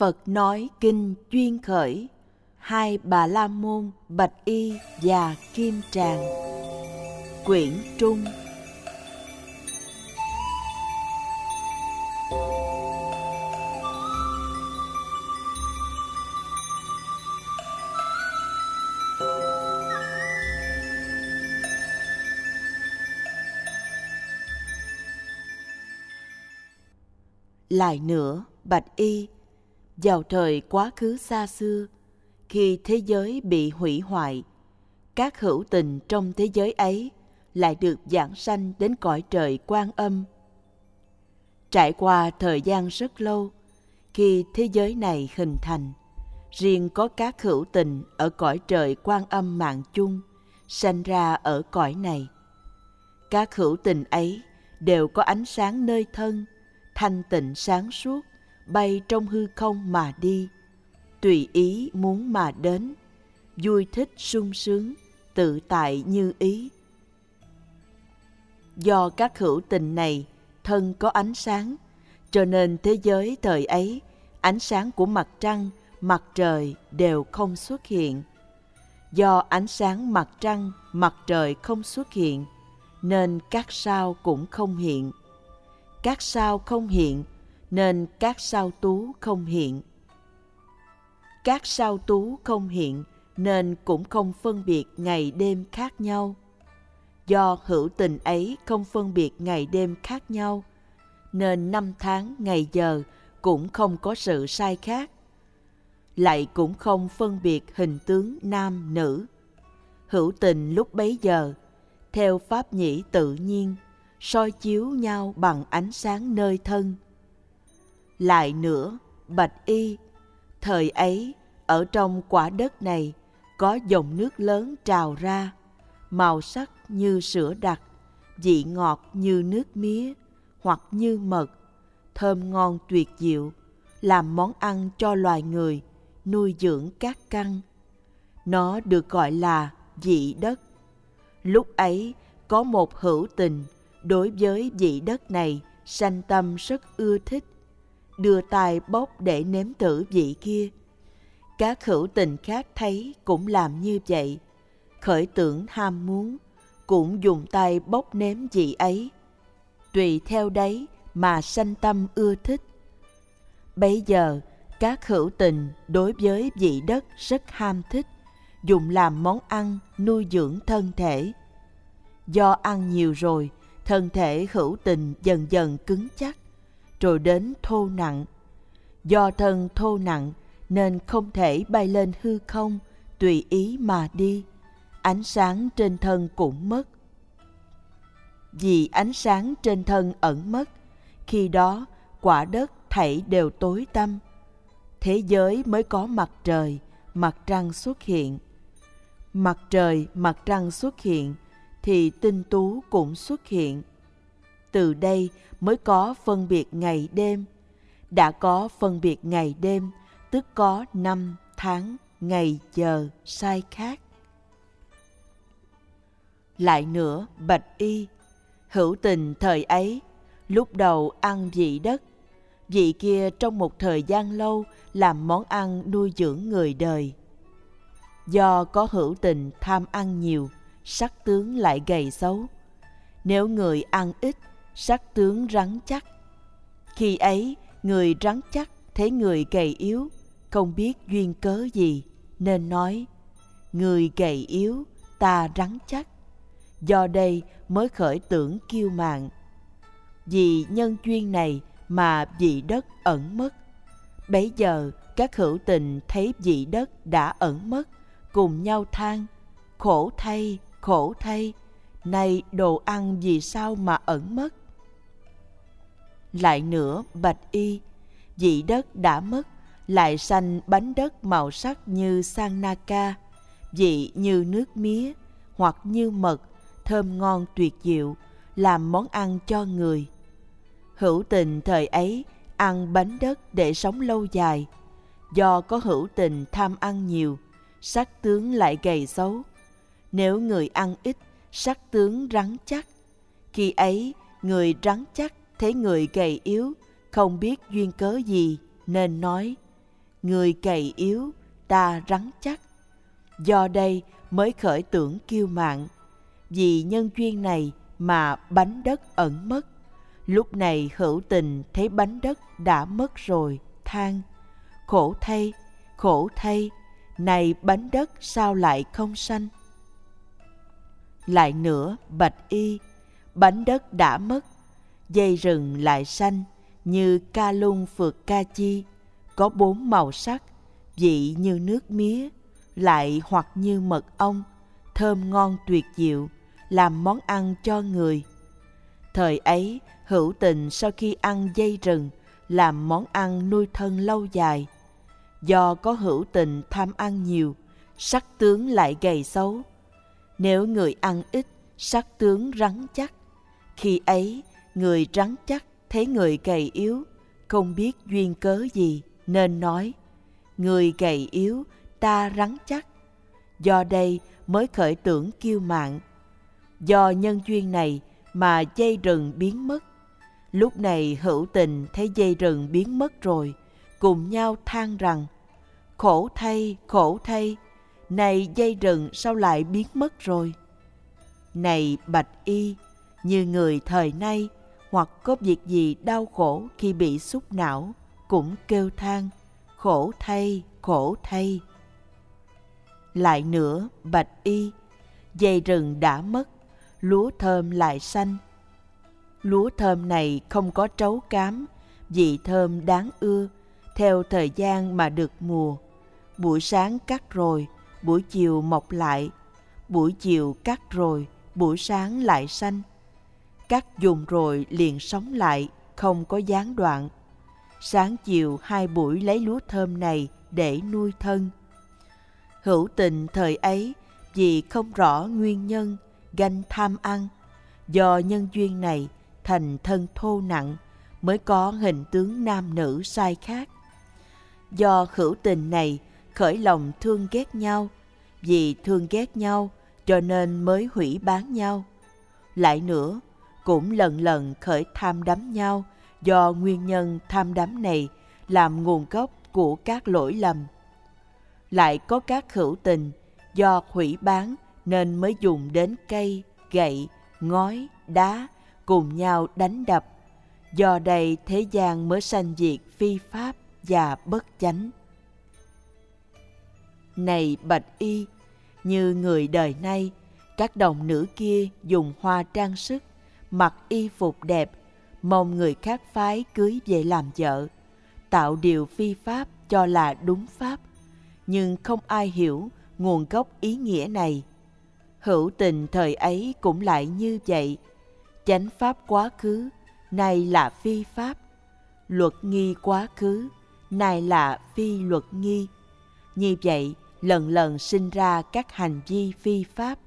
Phật nói kinh chuyên khởi, hai bà la môn bạch y và kim tràng. Quyển trung lại nữa bạch y vào thời quá khứ xa xưa, khi thế giới bị hủy hoại, các hữu tình trong thế giới ấy lại được giảng sanh đến cõi trời quan âm. Trải qua thời gian rất lâu, khi thế giới này hình thành, riêng có các hữu tình ở cõi trời quan âm mạng chung sanh ra ở cõi này. Các hữu tình ấy đều có ánh sáng nơi thân, thanh tịnh sáng suốt bay trong hư không mà đi. Tùy ý muốn mà đến, vui thích sung sướng, tự tại như ý. Do các hữu tình này, thân có ánh sáng, cho nên thế giới thời ấy, ánh sáng của mặt trăng, mặt trời đều không xuất hiện. Do ánh sáng mặt trăng, mặt trời không xuất hiện, nên các sao cũng không hiện. Các sao không hiện nên các sao tú không hiện. Các sao tú không hiện nên cũng không phân biệt ngày đêm khác nhau. Do hữu tình ấy không phân biệt ngày đêm khác nhau, nên năm tháng, ngày giờ cũng không có sự sai khác. Lại cũng không phân biệt hình tướng nam, nữ. Hữu tình lúc bấy giờ, theo pháp nhĩ tự nhiên, soi chiếu nhau bằng ánh sáng nơi thân lại nữa. Bạch y, thời ấy, ở trong quả đất này, có dòng nước lớn trào ra, màu sắc như sữa đặc, vị ngọt như nước mía, hoặc như mật, thơm ngon tuyệt diệu, làm món ăn cho loài người, nuôi dưỡng các căn. Nó được gọi là vị đất. Lúc ấy, có một hữu tình đối với vị đất này sanh tâm rất ưa thích đưa tay bốc để nếm thử vị kia. Các hữu tình khác thấy cũng làm như vậy. Khởi tưởng ham muốn, cũng dùng tay bốc nếm vị ấy. Tùy theo đấy mà sanh tâm ưa thích. Bấy giờ các hữu tình đối với vị đất rất ham thích, dùng làm món ăn nuôi dưỡng thân thể. Do ăn nhiều rồi, thân thể hữu tình dần dần cứng chắc rồi đến thô nặng. Do thân thô nặng nên không thể bay lên hư không, tùy ý mà đi. Ánh sáng trên thân cũng mất. Vì ánh sáng trên thân ẩn mất, khi đó quả đất thảy đều tối tăm. Thế giới mới có mặt trời, mặt trăng xuất hiện. Mặt trời, mặt trăng xuất hiện thì tinh tú cũng xuất hiện từ đây mới có phân biệt ngày đêm. Đã có phân biệt ngày đêm, tức có năm tháng ngày giờ sai khác. Lại nữa, bạch y, hữu tình thời ấy, lúc đầu ăn dị đất dị kia trong một thời gian lâu làm món ăn nuôi dưỡng người đời. Do có hữu tình tham ăn nhiều, sắc tướng lại gầy xấu. Nếu người ăn ít sắc tướng rắn chắc. Khi ấy, người rắn chắc thấy người gầy yếu, không biết duyên cớ gì, nên nói, người gầy yếu, ta rắn chắc. Do đây mới khởi tưởng kiêu mạng vì nhân duyên này mà vị đất ẩn mất. Bấy giờ, các hữu tình thấy vị đất đã ẩn mất, cùng nhau than, khổ thay khổ thay, nay đồ ăn vì sao mà ẩn mất? Lại nữa bạch y. Vị đất đã mất, lại xanh bánh đất màu sắc như sang naka vị như nước mía hoặc như mật, thơm ngon tuyệt diệu, làm món ăn cho người. Hữu tình thời ấy, ăn bánh đất để sống lâu dài. Do có hữu tình tham ăn nhiều, sắc tướng lại gầy xấu. Nếu người ăn ít, sắc tướng rắn chắc. Khi ấy, người rắn chắc thấy người gầy yếu, không biết duyên cớ gì, nên nói, người gầy yếu, ta rắn chắc. Do đây mới khởi tưởng kiêu mạn, vì nhân duyên này mà bánh đất ẩn mất. Lúc này hữu tình thấy bánh đất đã mất rồi, than, khổ thay khổ thay, này bánh đất sao lại không xanh lại nữa, bạch y, bánh đất đã mất dây rừng lại xanh, như ca lung phượt ca chi. Có bốn màu sắc, vị như nước mía, lại hoặc như mật ong. Thơm ngon tuyệt diệu, làm món ăn cho người. Thời ấy, hữu tình sau khi ăn dây rừng, làm món ăn nuôi thân lâu dài. Do có hữu tình tham ăn nhiều, sắc tướng lại gầy xấu. Nếu người ăn ít, sắc tướng rắn chắc. Khi ấy người rắn chắc thấy người gầy yếu, không biết duyên cớ gì, nên nói, người gầy yếu, ta rắn chắc. Do đây mới khởi tưởng kiêu mạng do nhân duyên này mà dây rừng biến mất. Lúc này hữu tình thấy dây rừng biến mất rồi, cùng nhau than rằng, khổ thay khổ thay, này dây rừng sao lại biến mất rồi? Này bạch y, như người thời nay hoặc có việc gì đau khổ khi bị xúc não, cũng kêu than khổ thay khổ thay. Lại nữa, bạch y, dây rừng đã mất, lúa thơm lại xanh. Lúa thơm này không có trấu cám, vị thơm đáng ưa, theo thời gian mà được mùa. Buổi sáng cắt rồi, buổi chiều mọc lại, buổi chiều cắt rồi, buổi sáng lại xanh cắt dùng rồi liền sống lại, không có gián đoạn. Sáng chiều, hai buổi lấy lúa thơm này để nuôi thân. Hữu tình thời ấy, vì không rõ nguyên nhân, ganh tham ăn. Do nhân duyên này thành thân thô nặng, mới có hình tướng nam nữ sai khác. Do hữu tình này khởi lòng thương ghét nhau, vì thương ghét nhau cho nên mới hủy bán nhau. Lại nữa cũng lần lần khởi tham đắm nhau. Do nguyên nhân tham đắm này làm nguồn gốc của các lỗi lầm. Lại có các hữu tình, do hủy bán nên mới dùng đến cây, gậy, ngói, đá cùng nhau đánh đập. Do đây thế gian mới sanh diệt phi pháp và bất chánh. Này bạch y, như người đời nay, các đồng nữ kia dùng hoa trang sức mặc y phục đẹp, mong người khác phái cưới về làm vợ, tạo điều phi pháp cho là đúng pháp. Nhưng không ai hiểu nguồn gốc ý nghĩa này. Hữu tình thời ấy cũng lại như vậy. Chánh pháp quá khứ, nay là phi pháp. Luật nghi quá khứ, nay là phi luật nghi. Như vậy, lần lần sinh ra các hành vi phi pháp.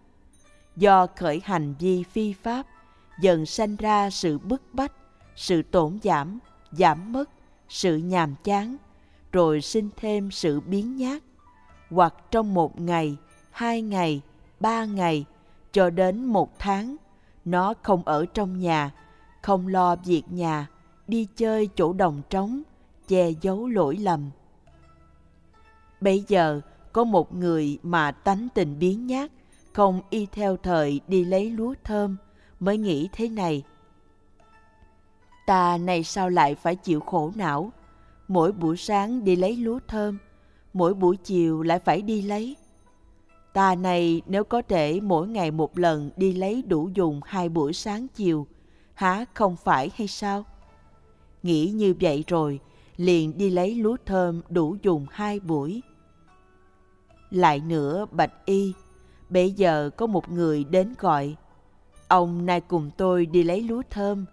Do khởi hành vi phi pháp dần sanh ra sự bức bách, sự tổn giảm giảm mất, sự nhàm chán, rồi sinh thêm sự biến nhát. Hoặc trong một ngày, hai ngày, ba ngày, cho đến một tháng, nó không ở trong nhà, không lo việc nhà, đi chơi chỗ đồng trống, che giấu lỗi lầm. Bây giờ, có một người mà tánh tình biến nhát, không y theo thời đi lấy lúa thơm mới nghĩ thế này. Ta này sao lại phải chịu khổ não? Mỗi buổi sáng đi lấy lúa thơm, mỗi buổi chiều lại phải đi lấy. Ta này nếu có thể mỗi ngày một lần đi lấy đủ dùng hai buổi sáng chiều, há không phải hay sao? Nghĩ như vậy rồi, liền đi lấy lúa thơm đủ dùng hai buổi. Lại nữa bạch y bây giờ có một người đến gọi ông nay cùng tôi đi lấy lúa thơm.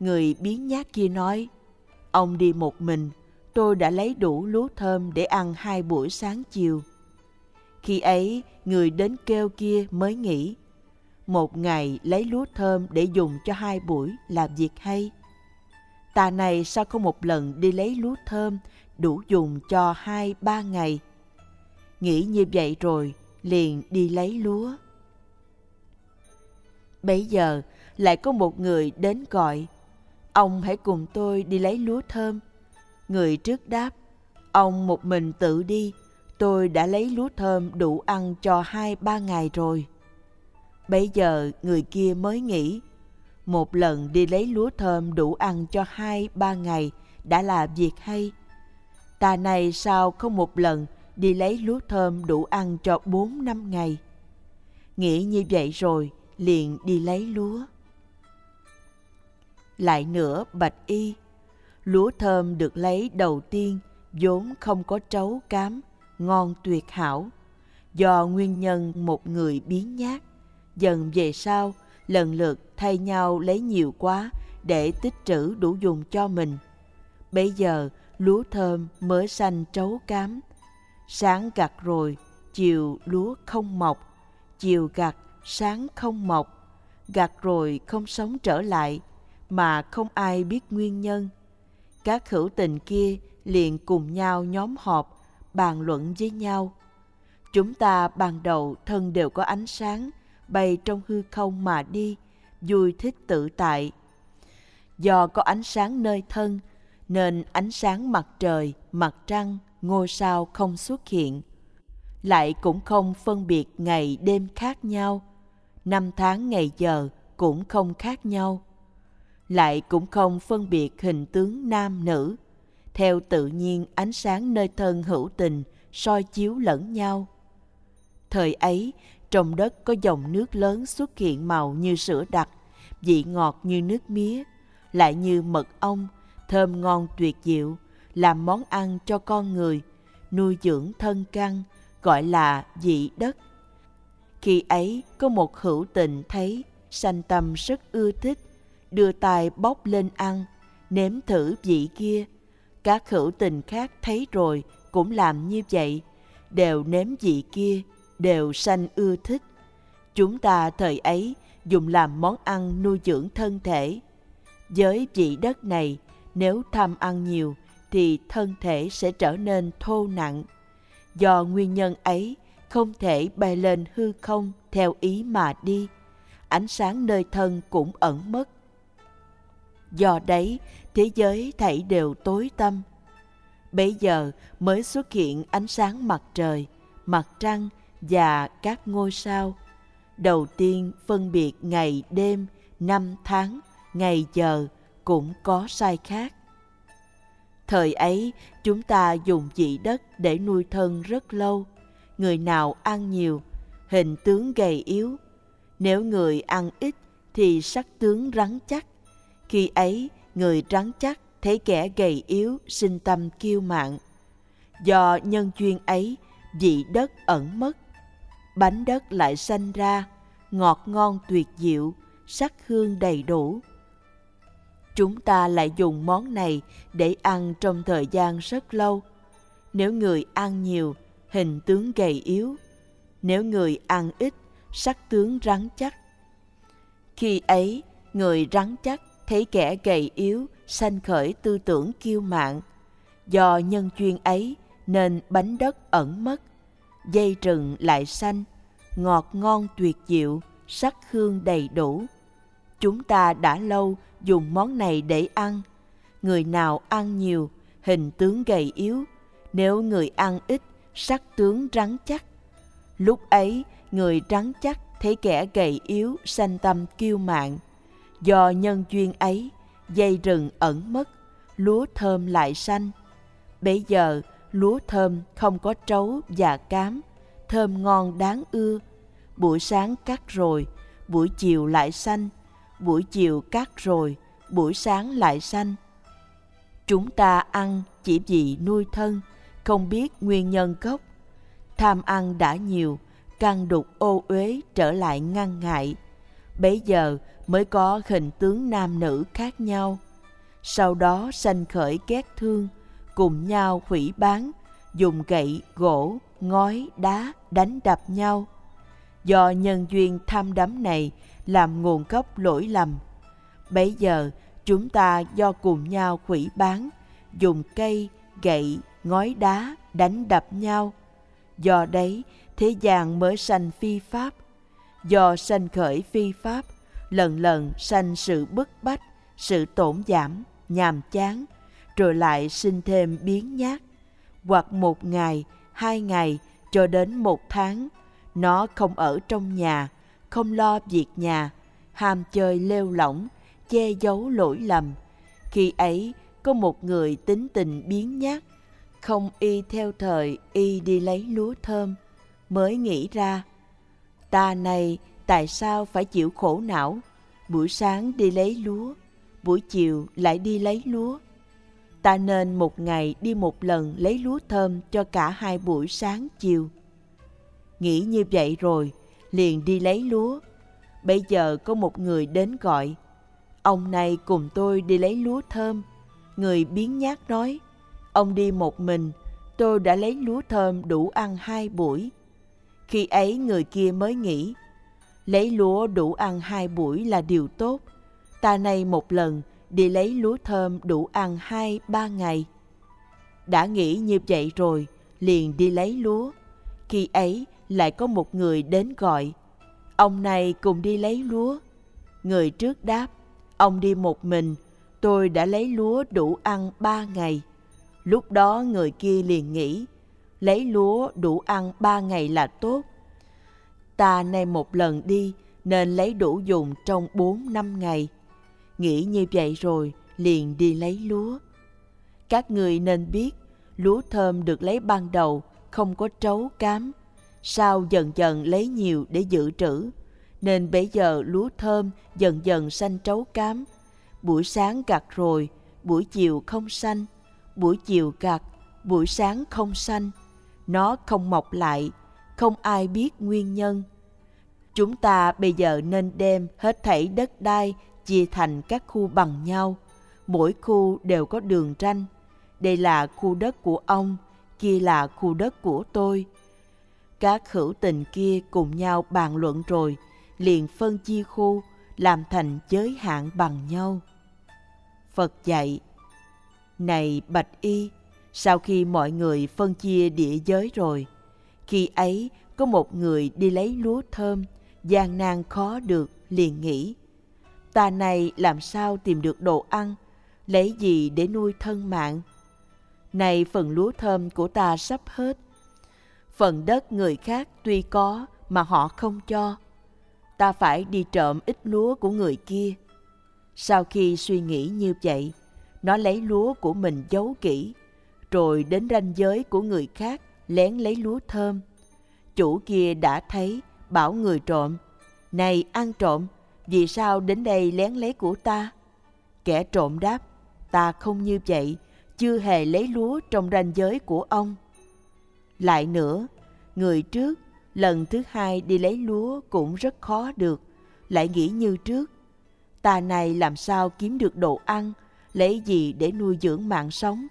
Người biến nhát kia nói, ông đi một mình, tôi đã lấy đủ lúa thơm để ăn hai buổi sáng chiều. Khi ấy, người đến kêu kia mới nghĩ, một ngày lấy lúa thơm để dùng cho hai buổi là việc hay. Ta này sao không một lần đi lấy lúa thơm đủ dùng cho hai, ba ngày? Nghĩ như vậy rồi, liền đi lấy lúa bấy giờ lại có một người đến gọi ông hãy cùng tôi đi lấy lúa thơm người trước đáp Ông một mình tự đi, tôi đã lấy lúa thơm đủ ăn cho hai ba ngày rồi. Bây giờ người kia mới nghĩ, một lần đi lấy lúa thơm đủ ăn cho hai ba ngày đã là việc hay. Ta này sao không một lần đi lấy lúa thơm đủ ăn cho bốn năm ngày. Nghĩ như vậy rồi, liền đi lấy lúa. Lại nữa bạch y, lúa thơm được lấy đầu tiên vốn không có trấu cám, ngon tuyệt hảo. Do nguyên nhân một người biến nhát, dần về sau lần lượt thay nhau lấy nhiều quá để tích trữ đủ dùng cho mình. Bây giờ lúa thơm mới xanh trấu cám, sáng gặt rồi, chiều lúa không mọc, chiều gặt, sáng không mọc, gặt rồi không sống trở lại, mà không ai biết nguyên nhân. Các hữu tình kia liền cùng nhau nhóm họp, bàn luận với nhau. Chúng ta ban đầu thân đều có ánh sáng, bay trong hư không mà đi, vui thích tự tại. Do có ánh sáng nơi thân, nên ánh sáng mặt trời, mặt trăng, ngôi sao không xuất hiện. Lại cũng không phân biệt ngày đêm khác nhau, năm tháng ngày giờ cũng không khác nhau. Lại cũng không phân biệt hình tướng nam nữ, theo tự nhiên ánh sáng nơi thân hữu tình soi chiếu lẫn nhau. Thời ấy, trong đất có dòng nước lớn xuất hiện màu như sữa đặc, vị ngọt như nước mía, lại như mật ong, thơm ngon tuyệt diệu, làm món ăn cho con người, nuôi dưỡng thân căn, gọi là vị đất. Khi ấy có một hữu tình thấy sanh tâm rất ưa thích, đưa tay bóc lên ăn, nếm thử vị kia. Các hữu tình khác thấy rồi cũng làm như vậy, đều nếm vị kia, đều sanh ưa thích. Chúng ta thời ấy dùng làm món ăn nuôi dưỡng thân thể. Với vị đất này, nếu tham ăn nhiều thì thân thể sẽ trở nên thô nặng. Do nguyên nhân ấy, không thể bay lên hư không theo ý mà đi. Ánh sáng nơi thân cũng ẩn mất. Do đấy, thế giới thảy đều tối tăm. bấy giờ mới xuất hiện ánh sáng mặt trời, mặt trăng và các ngôi sao. Đầu tiên phân biệt ngày đêm, năm tháng, ngày giờ cũng có sai khác. Thời ấy, chúng ta dùng dị đất để nuôi thân rất lâu. Người nào ăn nhiều, hình tướng gầy yếu. Nếu người ăn ít thì sắc tướng rắn chắc. Khi ấy, người rắn chắc thấy kẻ gầy yếu sinh tâm kiêu mạn. Do nhân duyên ấy, vị đất ẩn mất. Bánh đất lại sanh ra, ngọt ngon tuyệt diệu, sắc hương đầy đủ chúng ta lại dùng món này để ăn trong thời gian rất lâu. Nếu người ăn nhiều, hình tướng gầy yếu. Nếu người ăn ít, sắc tướng rắn chắc. Khi ấy, người rắn chắc thấy kẻ gầy yếu sanh khởi tư tưởng kiêu mạn. Do nhân duyên ấy nên bánh đất ẩn mất, dây rừng lại xanh, ngọt ngon tuyệt diệu, sắc hương đầy đủ. Chúng ta đã lâu dùng món này để ăn. Người nào ăn nhiều, hình tướng gầy yếu, nếu người ăn ít, sắc tướng rắn chắc. Lúc ấy, người rắn chắc thấy kẻ gầy yếu sanh tâm kiêu mạn. Do nhân duyên ấy, dây rừng ẩn mất, lúa thơm lại xanh. Bây giờ, lúa thơm không có trấu và cám, thơm ngon đáng ưa. Buổi sáng cắt rồi, buổi chiều lại xanh, buổi chiều cắt rồi, buổi sáng lại xanh. Chúng ta ăn chỉ vì nuôi thân, không biết nguyên nhân gốc. Tham ăn đã nhiều, căn đục ô uế trở lại ngăn ngại. Bấy giờ mới có hình tướng nam nữ khác nhau. Sau đó sanh khởi ghét thương, cùng nhau hủy bán, dùng gậy, gỗ, ngói, đá đánh đập nhau. Do nhân duyên tham đắm này làm nguồn gốc lỗi lầm. Bấy giờ chúng ta do cùng nhau hủy bán, dùng cây, gậy, ngói đá đánh đập nhau. Do đấy, thế gian mới sanh phi pháp. Do sanh khởi phi pháp, lần lần sanh sự bức bách, sự tổn giảm, nhàm chán, rồi lại sinh thêm biến nhát. hoặc một ngày, hai ngày cho đến một tháng. Nó không ở trong nhà, không lo việc nhà, ham chơi lêu lỏng, che giấu lỗi lầm. Khi ấy, có một người tính tình biến nhát, không y theo thời y đi lấy lúa thơm, mới nghĩ ra, ta này tại sao phải chịu khổ não, buổi sáng đi lấy lúa, buổi chiều lại đi lấy lúa. Ta nên một ngày đi một lần lấy lúa thơm cho cả hai buổi sáng chiều. Nghĩ như vậy rồi, liền đi lấy lúa. Bây giờ có một người đến gọi, ông này cùng tôi đi lấy lúa thơm. Người biến nhát nói, ông đi một mình, tôi đã lấy lúa thơm đủ ăn hai buổi. Khi ấy người kia mới nghĩ, lấy lúa đủ ăn hai buổi là điều tốt. Ta nay một lần đi lấy lúa thơm đủ ăn hai ba ngày. Đã nghĩ như vậy rồi, liền đi lấy lúa. Khi ấy lại có một người đến gọi, ông này cùng đi lấy lúa. Người trước đáp, ông đi một mình, tôi đã lấy lúa đủ ăn ba ngày. Lúc đó người kia liền nghĩ, lấy lúa đủ ăn ba ngày là tốt. Ta nay một lần đi nên lấy đủ dùng trong bốn năm ngày. Nghĩ như vậy rồi, liền đi lấy lúa. Các người nên biết, lúa thơm được lấy ban đầu không có trấu cám, sau dần dần lấy nhiều để dự trữ, nên bây giờ lúa thơm dần dần xanh trấu cám. Buổi sáng gặt rồi, buổi chiều không xanh, buổi chiều gặt, buổi sáng không xanh. Nó không mọc lại, không ai biết nguyên nhân. Chúng ta bây giờ nên đem hết thảy đất đai chia thành các khu bằng nhau. Mỗi khu đều có đường ranh. Đây là khu đất của ông, kia là khu đất của tôi. Các hữu tình kia cùng nhau bàn luận rồi, liền phân chia khu, làm thành giới hạn bằng nhau. Phật dạy, này Bạch Y, sau khi mọi người phân chia địa giới rồi, khi ấy có một người đi lấy lúa thơm, gian nan khó được, liền nghĩ, ta này làm sao tìm được đồ ăn, lấy gì để nuôi thân mạng? Này phần lúa thơm của ta sắp hết, phần đất người khác tuy có mà họ không cho, ta phải đi trộm ít lúa của người kia. Sau khi suy nghĩ như vậy, nó lấy lúa của mình giấu kỹ, rồi đến ranh giới của người khác lén lấy lúa thơm. Chủ kia đã thấy, bảo người trộm, Này ăn trộm, vì sao đến đây lén lấy của ta? Kẻ trộm đáp, ta không như vậy, chưa hề lấy lúa trong ranh giới của ông. Lại nữa, người trước, lần thứ hai đi lấy lúa cũng rất khó được, lại nghĩ như trước. Ta này làm sao kiếm được đồ ăn, lấy gì để nuôi dưỡng mạng sống?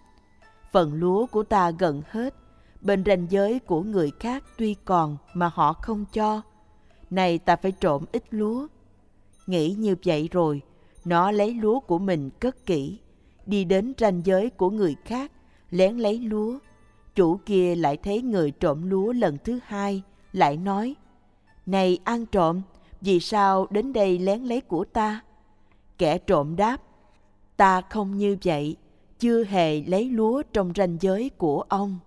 Phần lúa của ta gần hết, bên ranh giới của người khác tuy còn mà họ không cho. Này ta phải trộm ít lúa, Nghĩ như vậy rồi, nó lấy lúa của mình cất kỹ, đi đến ranh giới của người khác, lén lấy lúa. Chủ kia lại thấy người trộm lúa lần thứ hai, lại nói, Này ăn trộm, vì sao đến đây lén lấy của ta? Kẻ trộm đáp, ta không như vậy, chưa hề lấy lúa trong ranh giới của ông.